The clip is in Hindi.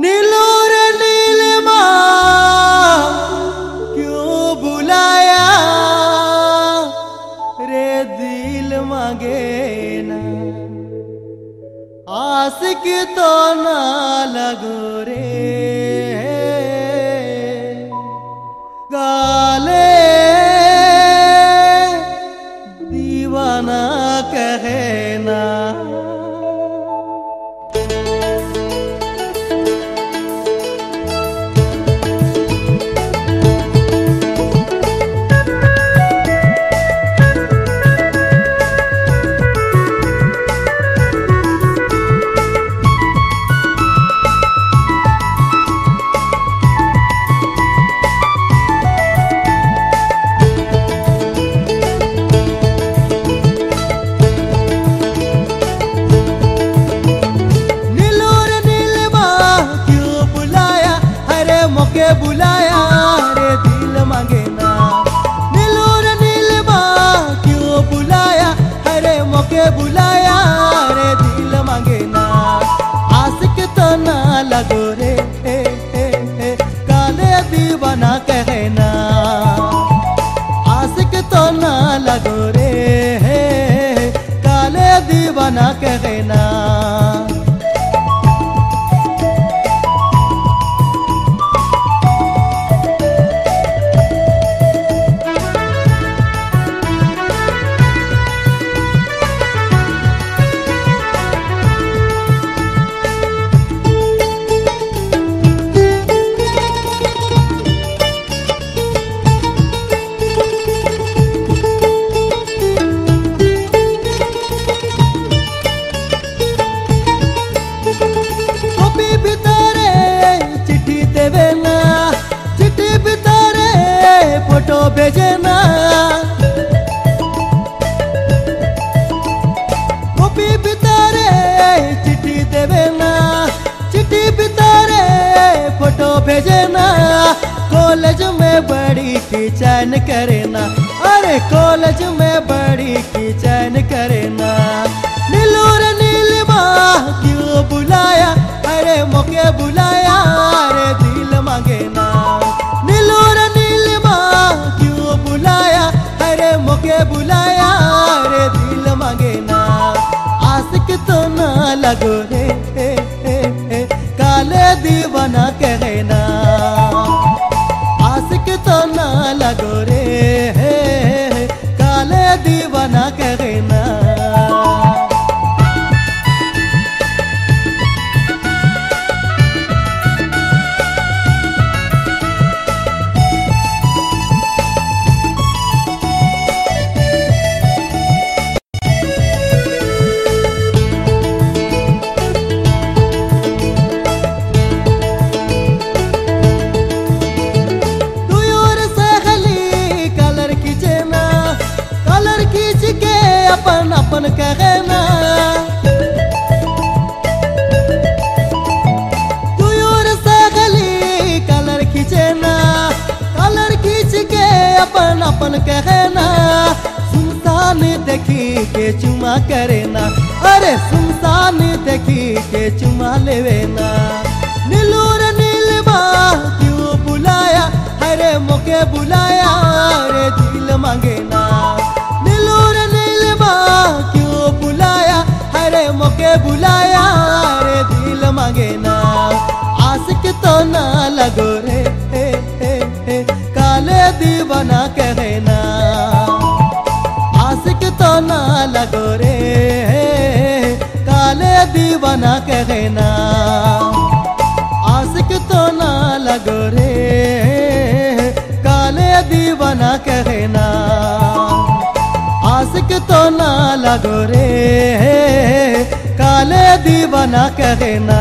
नीलोर नीलमा क्यों बुलाया? रे दिल मांगे ना। आशिक तो ना लगो रे। गाले ना लगो रे ए, ए, ए, काले दीवाना कहना। आशिक तो ना लगोरे काले दीवाना कहना। चैन करे ना। अरे कॉलेज में बड़ी की चैन करे ना। नीलूर नीलमा क्यों बुलाया? अरे मोके बुलाया, अरे दिल मांगे ना। नीलूर नीलमा क्यों बुलाया? अरे मोके बुलाया, अरे दिल मांगे ना। आशिक तो ना लगो रे। तो ना लगो रे। काले दीवाना कहना अपन अपन कहना। सुनसान देखी के चुमा करेना, अरे सुनसान देखी के चुमा लेवेना। नीलूर नीलमा क्यों बुलाया? अरे मोके बुलाया, अरे दिल मांगे ना ना लगो रे हे, काले दीवाना कहना। आशिक तो ना लगो रे काले दीवाना कहना। आशिक तो ना लगो रे काले दीवाना कहना। आशिक तो ना लगो रे काले दीवाना कहना।